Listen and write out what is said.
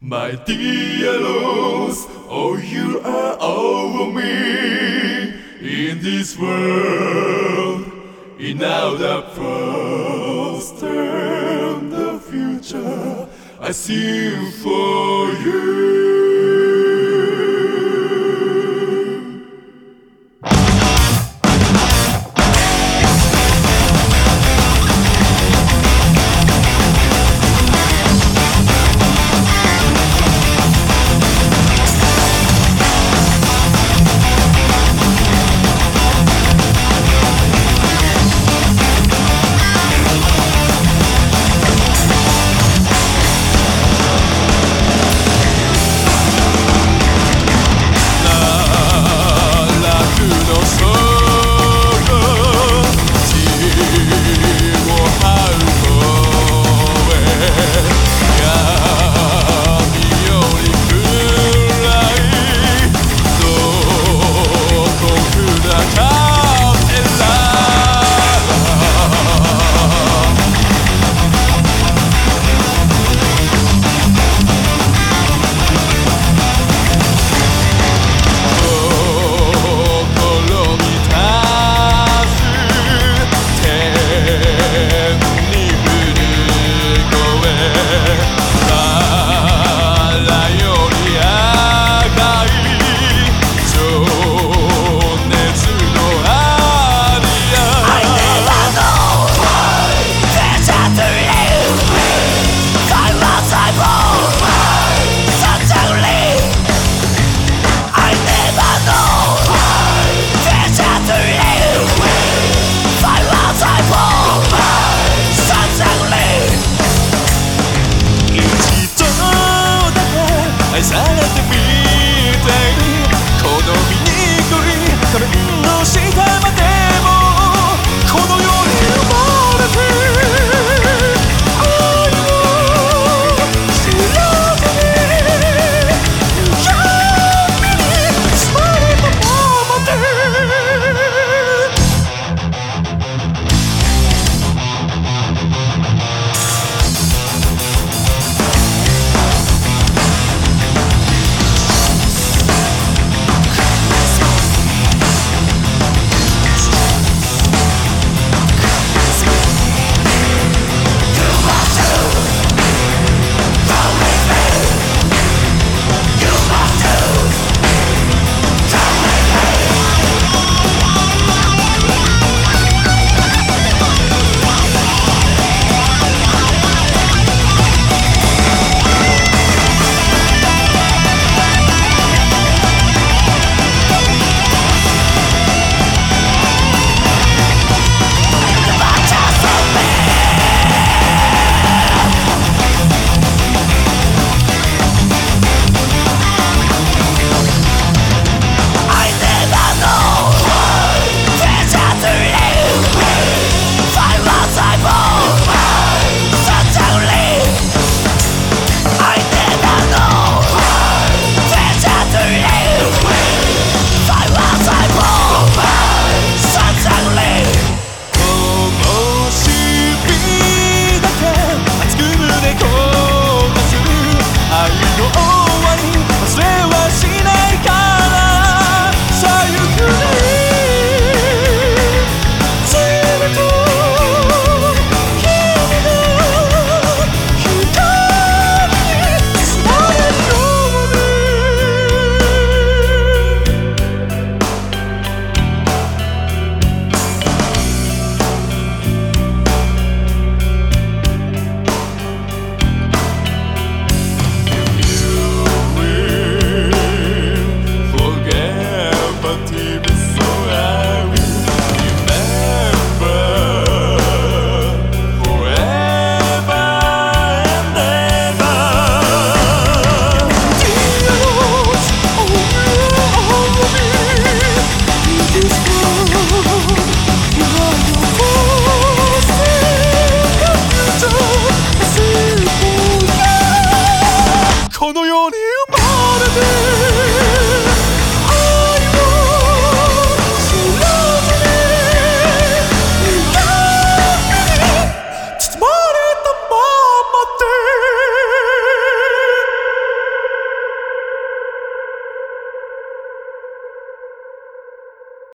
My dear Lord, oh you are over me in this world. In now the past and the future, I sing for you.